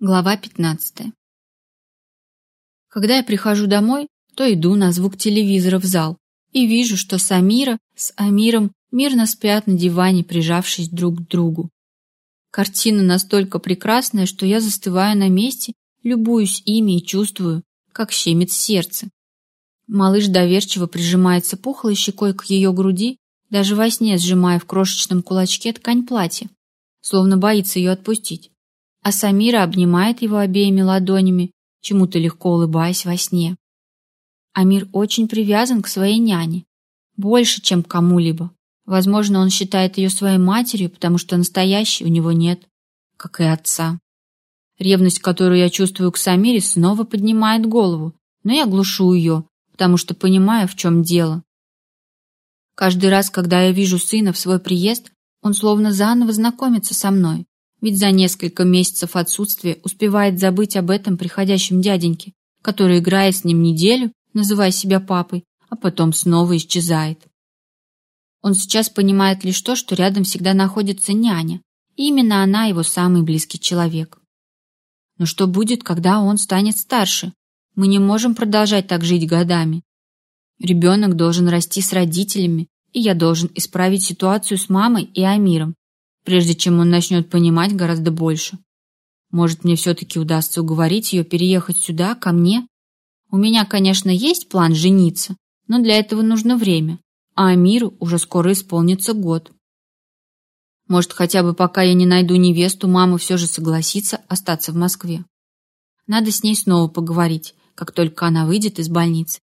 Глава 15. Когда я прихожу домой, то иду на звук телевизора в зал и вижу, что Самира с Амиром мирно спят на диване, прижавшись друг к другу. Картина настолько прекрасная, что я застываю на месте, любуюсь ими и чувствую, как щемит сердце. Малыш доверчиво прижимается пухлой щекой к ее груди, даже во сне сжимая в крошечном кулачке ткань платья, словно боится ее отпустить а Самира обнимает его обеими ладонями, чему-то легко улыбаясь во сне. Амир очень привязан к своей няне, больше, чем к кому-либо. Возможно, он считает ее своей матерью, потому что настоящей у него нет, как и отца. Ревность, которую я чувствую к Самире, снова поднимает голову, но я глушу ее, потому что понимаю, в чем дело. Каждый раз, когда я вижу сына в свой приезд, он словно заново знакомится со мной, ведь за несколько месяцев отсутствия успевает забыть об этом приходящем дяденьке, который играет с ним неделю, называя себя папой, а потом снова исчезает. Он сейчас понимает лишь то, что рядом всегда находится няня, и именно она его самый близкий человек. Но что будет, когда он станет старше? Мы не можем продолжать так жить годами. Ребенок должен расти с родителями, и я должен исправить ситуацию с мамой и Амиром, прежде чем он начнет понимать гораздо больше. Может, мне все-таки удастся уговорить ее переехать сюда, ко мне? У меня, конечно, есть план жениться, но для этого нужно время, а Амиру уже скоро исполнится год. Может, хотя бы пока я не найду невесту, мама все же согласится остаться в Москве. Надо с ней снова поговорить, как только она выйдет из больницы.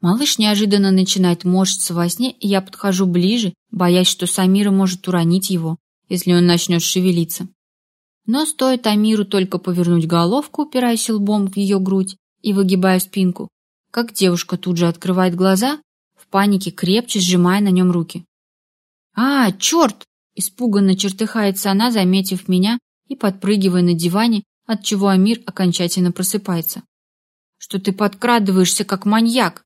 Малыш неожиданно начинает морщиться во сне, и я подхожу ближе, боясь, что Самира может уронить его, если он начнет шевелиться. Но стоит Амиру только повернуть головку, упираясь лбом в ее грудь и выгибая спинку, как девушка тут же открывает глаза, в панике крепче сжимая на нем руки. «А, черт!» – испуганно чертыхается она, заметив меня и подпрыгивая на диване, от чего Амир окончательно просыпается. «Что ты подкрадываешься, как маньяк?»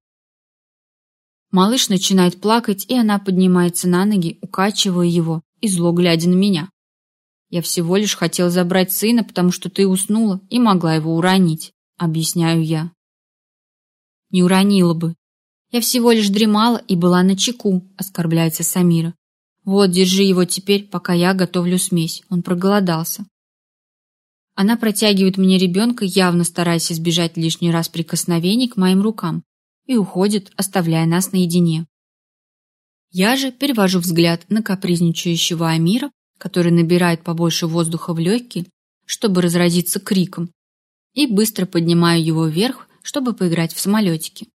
Малыш начинает плакать, и она поднимается на ноги, укачивая его и зло глядя на меня. Я всего лишь хотел забрать сына, потому что ты уснула и могла его уронить, объясняю я. Не уронила бы. Я всего лишь дремала и была на чеку, оскорбляется Самира. Вот, держи его теперь, пока я готовлю смесь. Он проголодался. Она протягивает мне ребенка, явно стараясь избежать лишний раз прикосновений к моим рукам, и уходит, оставляя нас наедине. Я же перевожу взгляд на капризничающего Амира, который набирает побольше воздуха в легкие, чтобы разразиться криком, и быстро поднимаю его вверх, чтобы поиграть в самолетики.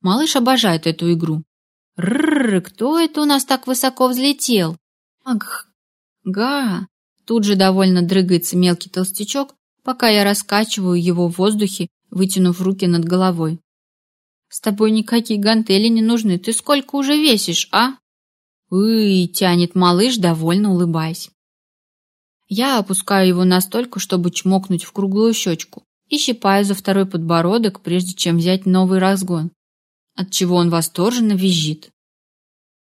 Малыш обожает эту игру. Рррр, кто это у нас так высоко взлетел? Ах, га. Тут же довольно дрыгается мелкий толстячок, пока я раскачиваю его в воздухе, вытянув руки над головой. С тобой никакие гантели не нужны. Ты сколько уже весишь, а? Уй, тянет малыш, довольно улыбаясь. Я опускаю его настолько, чтобы чмокнуть в круглую щечку, и щипаю за второй подбородок, прежде чем взять новый разгон, от чего он восторженно визжит.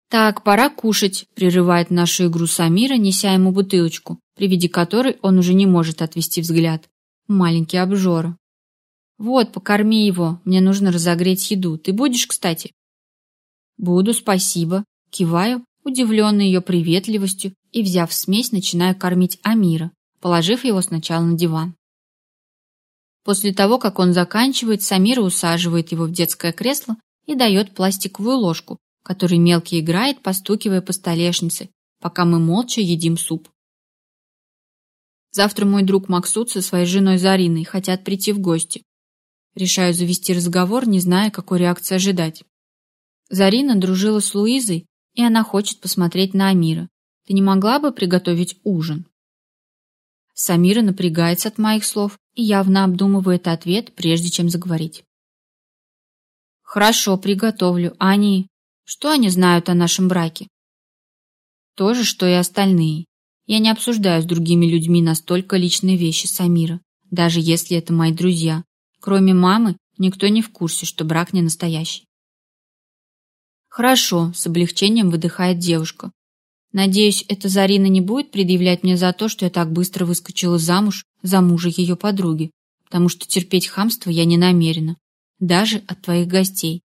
«Так, пора кушать», — прерывает нашу игру Самира, неся ему бутылочку, при виде которой он уже не может отвести взгляд. Маленький обжора. «Вот, покорми его, мне нужно разогреть еду. Ты будешь, кстати?» «Буду, спасибо». Киваю, удивленный ее приветливостью, и, взяв смесь, начинаю кормить Амира, положив его сначала на диван. После того, как он заканчивает, Самира усаживает его в детское кресло и дает пластиковую ложку, которой мелкий играет, постукивая по столешнице, пока мы молча едим суп. Завтра мой друг Максут со своей женой Зариной хотят прийти в гости. Решаю завести разговор, не зная, какой реакции ожидать. Зарина дружила с Луизой, и она хочет посмотреть на Амира. Ты не могла бы приготовить ужин? Самира напрягается от моих слов и явно обдумывает ответ, прежде чем заговорить. Хорошо, приготовлю. Они... Что они знают о нашем браке? То же, что и остальные. Я не обсуждаю с другими людьми настолько личные вещи Самира, даже если это мои друзья, Кроме мамы, никто не в курсе, что брак не настоящий. Хорошо, с облегчением выдыхает девушка. Надеюсь, эта Зарина не будет предъявлять мне за то, что я так быстро выскочила замуж за мужа ее подруги, потому что терпеть хамство я не намерена, даже от твоих гостей.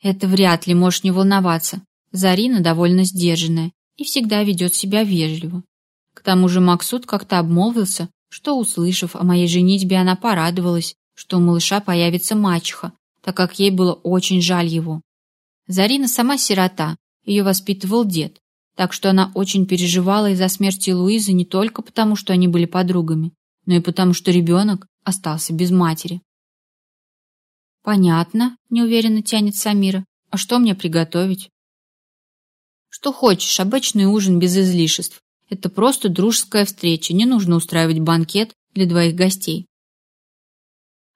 Это вряд ли можешь не волноваться. Зарина довольно сдержанная и всегда ведет себя вежливо. К тому же Максут как-то обмолвился, что, услышав о моей женитьбе, она порадовалась, что у малыша появится мачеха, так как ей было очень жаль его. Зарина сама сирота, ее воспитывал дед, так что она очень переживала из-за смерти Луизы не только потому, что они были подругами, но и потому, что ребенок остался без матери. «Понятно», — неуверенно тянет Самира. «А что мне приготовить?» «Что хочешь, обычный ужин без излишеств. Это просто дружеская встреча, не нужно устраивать банкет для двоих гостей».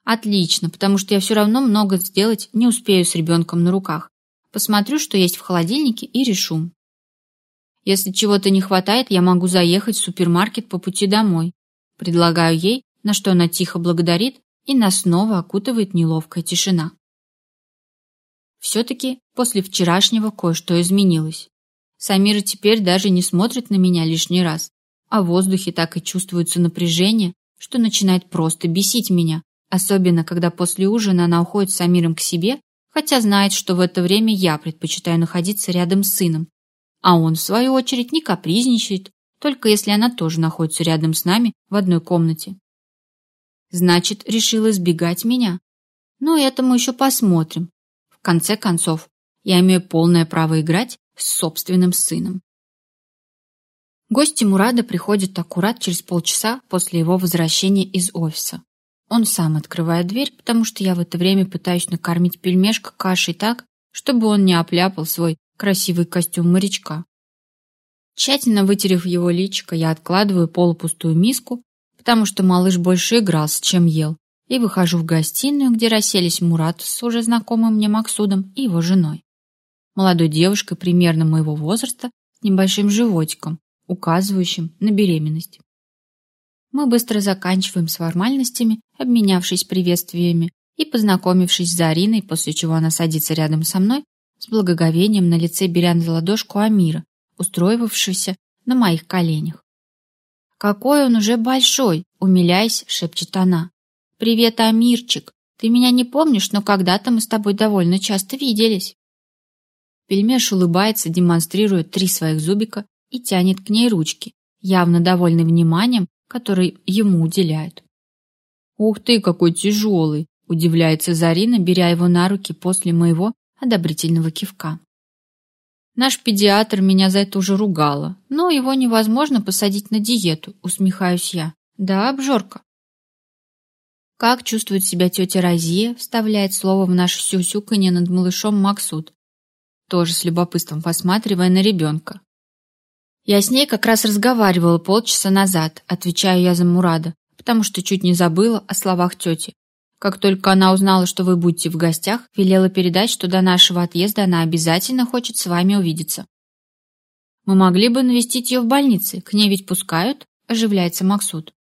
«Отлично, потому что я все равно много сделать не успею с ребенком на руках. Посмотрю, что есть в холодильнике и решу. Если чего-то не хватает, я могу заехать в супермаркет по пути домой. Предлагаю ей, на что она тихо благодарит, и нас снова окутывает неловкая тишина. Все-таки после вчерашнего кое-что изменилось. Самира теперь даже не смотрит на меня лишний раз, а в воздухе так и чувствуется напряжение, что начинает просто бесить меня, особенно когда после ужина она уходит с Самиром к себе хотя знает, что в это время я предпочитаю находиться рядом с сыном, а он, в свою очередь, не капризничает, только если она тоже находится рядом с нами в одной комнате. Значит, решила избегать меня? Ну, это мы еще посмотрим. В конце концов, я имею полное право играть с собственным сыном. Гости Мурада приходят аккурат через полчаса после его возвращения из офиса. Он сам открывает дверь, потому что я в это время пытаюсь накормить пельмешка кашей так, чтобы он не опляпал свой красивый костюм морячка. Тщательно вытерев его личико, я откладываю полупустую миску, потому что малыш больше игрался, чем ел, и выхожу в гостиную, где расселись Мурат с уже знакомым мне Максудом и его женой. Молодой девушкой примерно моего возраста с небольшим животиком, указывающим на беременность. Мы быстро заканчиваем с формальностями, обменявшись приветствиями и познакомившись с Зариной, после чего она садится рядом со мной, с благоговением на лице беря на ладошку Амира, устроивавшегося на моих коленях. «Какой он уже большой!» — умиляясь, шепчет она. «Привет, Амирчик! Ты меня не помнишь, но когда-то мы с тобой довольно часто виделись». Пельмеш улыбается, демонстрируя три своих зубика и тянет к ней ручки, явно довольный вниманием который ему уделяют. «Ух ты, какой тяжелый!» – удивляется Зарина, беря его на руки после моего одобрительного кивка. Наш педиатр меня за это уже ругала, но его невозможно посадить на диету, усмехаюсь я. Да, обжорка. Как чувствует себя тетя Розия, вставляет слово в наше сюсюканье над малышом Максут, тоже с любопытством посматривая на ребенка. Я с ней как раз разговаривала полчаса назад, отвечаю я за Мурада, потому что чуть не забыла о словах тети. Как только она узнала, что вы будете в гостях, велела передать, что до нашего отъезда она обязательно хочет с вами увидеться. Мы могли бы навестить ее в больнице, к ней ведь пускают, оживляется Максут.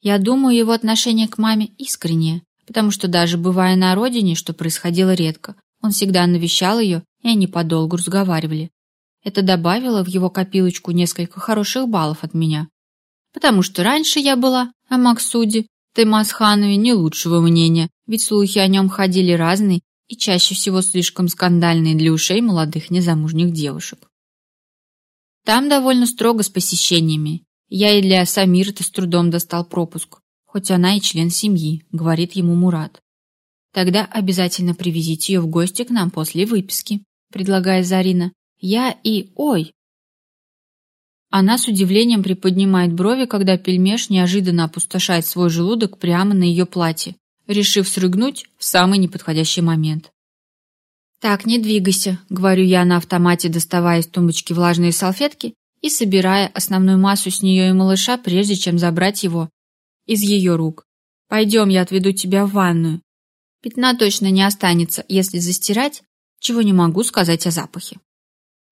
Я думаю, его отношение к маме искреннее, потому что даже бывая на родине, что происходило редко, он всегда навещал ее, и они подолгу разговаривали. Это добавило в его копилочку несколько хороших баллов от меня. Потому что раньше я была о Максуде Таймасханове не лучшего мнения, ведь слухи о нем ходили разные и чаще всего слишком скандальные для ушей молодых незамужних девушек. Там довольно строго с посещениями. Я и для Самира-то с трудом достал пропуск, хоть она и член семьи, говорит ему Мурат. Тогда обязательно привезите ее в гости к нам после выписки, предлагает Зарина. Я и... Ой!» Она с удивлением приподнимает брови, когда пельмеш неожиданно опустошает свой желудок прямо на ее платье, решив срыгнуть в самый неподходящий момент. «Так, не двигайся», — говорю я на автомате, доставая из тумбочки влажные салфетки и собирая основную массу с нее и малыша, прежде чем забрать его из ее рук. «Пойдем, я отведу тебя в ванную. Пятна точно не останется, если застирать, чего не могу сказать о запахе».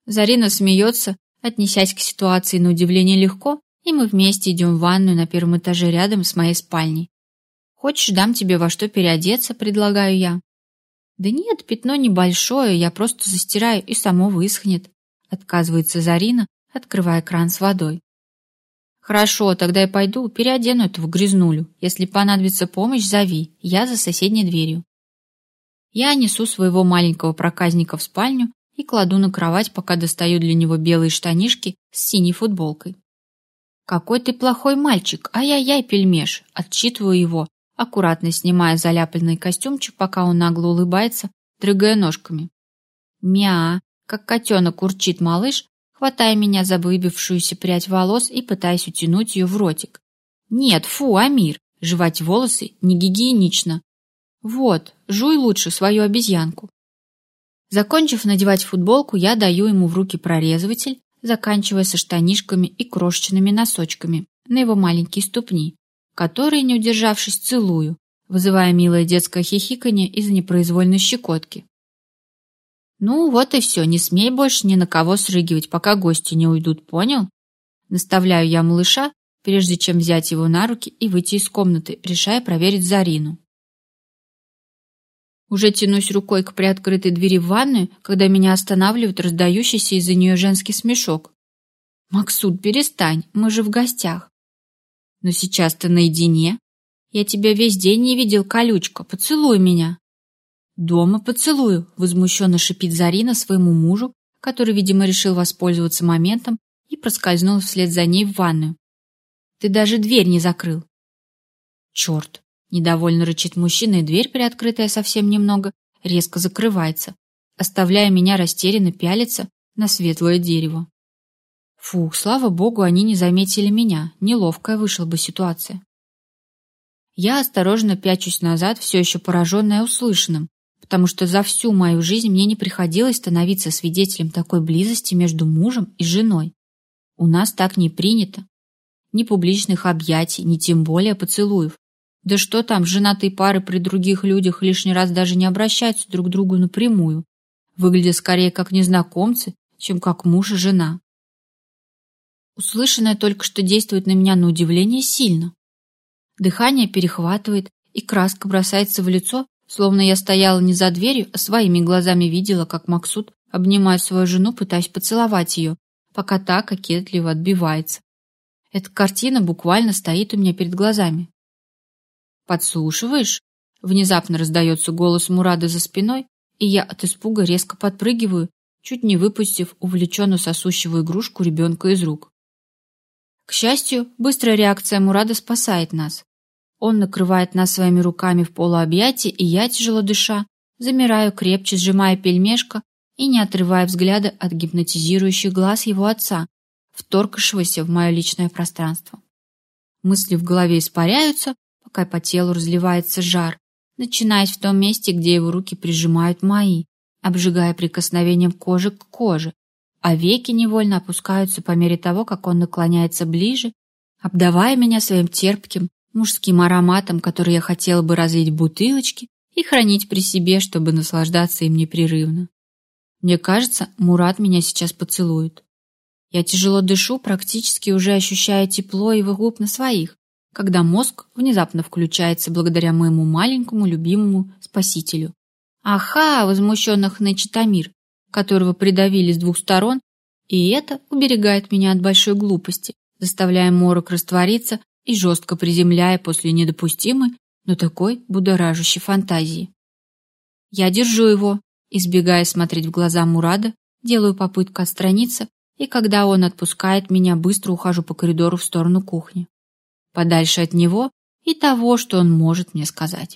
Зарина смеется, отнесясь к ситуации на удивление легко, и мы вместе идем в ванную на первом этаже рядом с моей спальней. «Хочешь, дам тебе во что переодеться?» – предлагаю я. «Да нет, пятно небольшое, я просто застираю и само высохнет», – отказывается Зарина, открывая кран с водой. Хорошо, тогда я пойду, переодену этого грязнулю. Если понадобится помощь, зови. Я за соседней дверью. Я несу своего маленького проказника в спальню и кладу на кровать, пока достаю для него белые штанишки с синей футболкой. «Какой ты плохой мальчик! Ай-яй-яй, пельмеш!» Отчитываю его, аккуратно снимая заляпанный костюмчик, пока он нагло улыбается, дрыгая ножками. «Мя!» Как котенок урчит малыш, хватая меня за выбившуюся прядь волос и пытаясь утянуть ее в ротик. «Нет, фу, Амир, жевать волосы не гигиенично. Вот, жуй лучше свою обезьянку». Закончив надевать футболку, я даю ему в руки прорезыватель, заканчивая со штанишками и крошечными носочками на его маленькие ступни, которые, не удержавшись, целую, вызывая милое детское хихиканье из-за непроизвольной щекотки. «Ну, вот и все, не смей больше ни на кого срыгивать, пока гости не уйдут, понял?» Наставляю я малыша, прежде чем взять его на руки и выйти из комнаты, решая проверить Зарину. Уже тянусь рукой к приоткрытой двери в ванную, когда меня останавливает раздающийся из-за нее женский смешок. «Максут, перестань, мы же в гостях». «Но сейчас ты наедине. Я тебя весь день не видел, колючка, поцелуй меня». «Дома поцелую», — возмущенно шипит Зарина своему мужу, который, видимо, решил воспользоваться моментом и проскользнул вслед за ней в ванную. «Ты даже дверь не закрыл». «Черт!» — недовольно рычит мужчина, и дверь, приоткрытая совсем немного, резко закрывается, оставляя меня растерянно пялиться на светлое дерево. Фух, слава богу, они не заметили меня, неловкая вышла бы ситуация. Я осторожно пячусь назад, все еще пораженная услышанным, потому что за всю мою жизнь мне не приходилось становиться свидетелем такой близости между мужем и женой. У нас так не принято. Ни публичных объятий, ни тем более поцелуев. Да что там, женатые пары при других людях лишний раз даже не обращаются друг к другу напрямую, выглядят скорее как незнакомцы, чем как муж и жена. Услышанное только что действует на меня на удивление сильно. Дыхание перехватывает, и краска бросается в лицо, Словно я стояла не за дверью, а своими глазами видела, как Максут обнимает свою жену, пытаясь поцеловать ее, пока та кокетливо отбивается. Эта картина буквально стоит у меня перед глазами. «Подслушиваешь?» Внезапно раздается голос Мурада за спиной, и я от испуга резко подпрыгиваю, чуть не выпустив увлеченно сосущего игрушку ребенка из рук. К счастью, быстрая реакция Мурада спасает нас. Он накрывает нас своими руками в полуобъятии, и я, тяжело дыша, замираю крепче, сжимая пельмешка и не отрывая взгляда от гипнотизирующих глаз его отца, вторгшегося в мое личное пространство. Мысли в голове испаряются, пока по телу разливается жар, начинаясь в том месте, где его руки прижимают мои, обжигая прикосновением кожи к коже, а веки невольно опускаются по мере того, как он наклоняется ближе, обдавая меня своим терпким, мужским ароматом, который я хотела бы разлить в бутылочки и хранить при себе, чтобы наслаждаться им непрерывно. Мне кажется, Мурат меня сейчас поцелует. Я тяжело дышу, практически уже ощущая тепло его губ на своих, когда мозг внезапно включается благодаря моему маленькому любимому спасителю. «Аха!» — возмущенно хнычет Амир, которого придавили с двух сторон, и это уберегает меня от большой глупости, заставляя морок раствориться и жестко приземляя после недопустимой, но такой будоражащей фантазии. Я держу его, избегая смотреть в глаза Мурада, делаю попытку отстраниться, и когда он отпускает меня, быстро ухожу по коридору в сторону кухни. Подальше от него и того, что он может мне сказать.